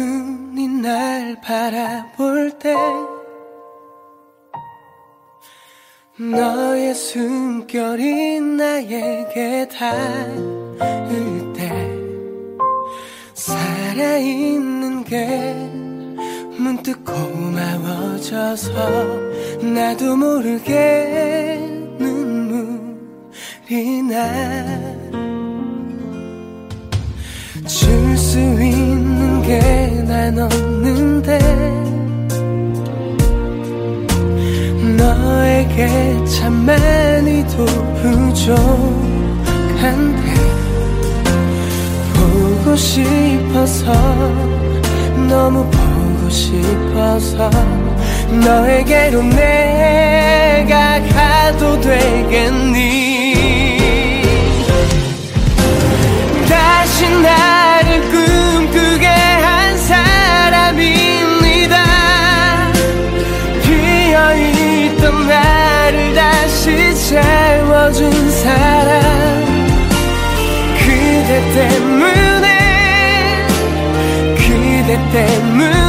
눈이 날 바라볼 때 너의 숨결이 나에게 닿을 때 살아있는 게 문득 고마워져서 나도 모르게 눈물이 나. 줄 수 있는 게난 없는데 너에게 참 많이도 부족한데 보고 싶어서 너무 보고 싶어서 너에게로 내가 가도 되겠니 채워준 사람 그대 때문에 그대 때문에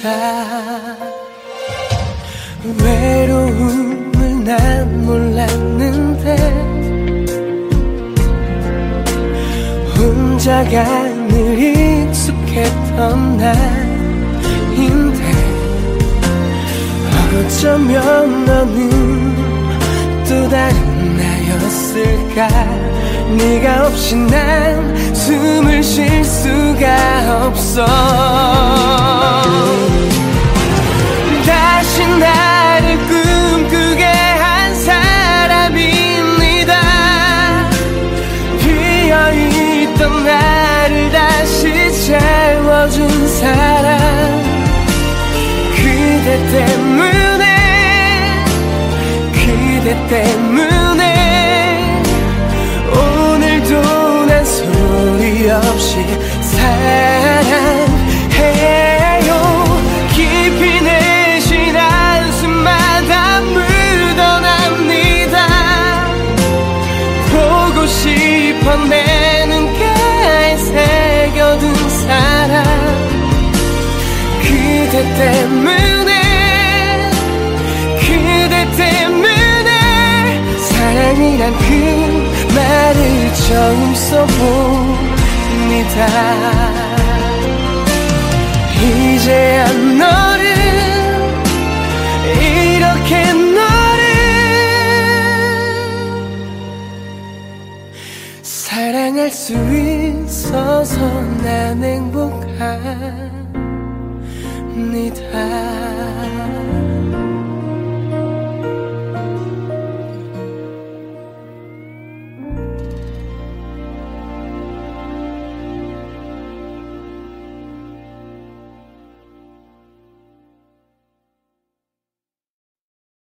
써봅니다. 외로움을 난 몰랐는데 혼자가 늘 익숙했던 나인데 어쩌면 너는 또 다른 나였을까? 네가 없이 난 숨을 쉴 수가 없어 그대 때문에 그대 때문에 오늘도 난 소리 없이 사랑해요. 깊이 내쉬는 한숨마다 묻어납니다. 보고 싶어 내 눈가에 새겨둔 사람 그대 때문에 사랑이란 그 말을 처음 써봅니다. 이제야 너를 이렇게 너를 사랑할 수 있어서 난 행복합니다